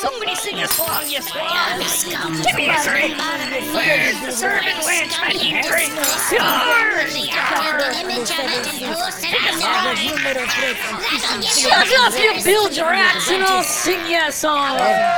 Somebody sing a song, you swine! Give me a drink! Where's the servant wench? I need drink! Shut up, you bilge rats, and I'll sing you a song! One,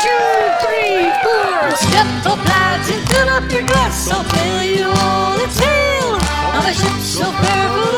two, three, four! Step up, lads, and fill up your glass, I'll fill you all the tale of a ship so fair